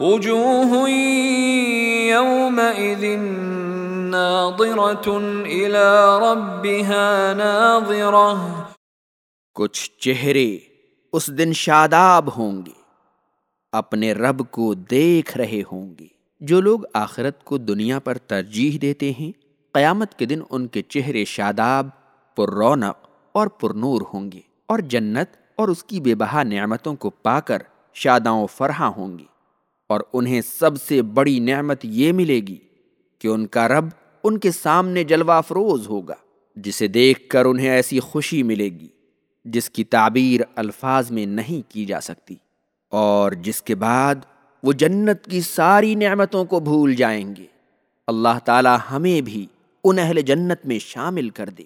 وجوه يومئذ ناظرة إلى ربها ناظرة. کچھ چہرے اس دن شاداب ہوں گے، اپنے رب کو دیکھ رہے ہوں گے۔ جو لوگ آخرت کو دنیا پر ترجیح دیتے ہیں، قیامت کے دن ان کے چہرے شاداب، پر رونق اور پر نور ہوں گے اور جنت اور اس کی بے بہا نعمتوں کو پا کر شاداں و فرحاں ہوں گی اور انہیں سب سے بڑی نعمت یہ ملے گی کہ ان کا رب ان کے سامنے جلوہ افروز ہوگا، جسے دیکھ کر انہیں ایسی خوشی ملے گی، جس کی تعبیر الفاظ میں نہیں کی جا سکتی، اور جس کے بعد وہ جنت کی ساری نعمتوں کو بھول جائیں گے۔ اللہ تعالی ہمیں بھی ان اہل جنت میں شامل کر دے۔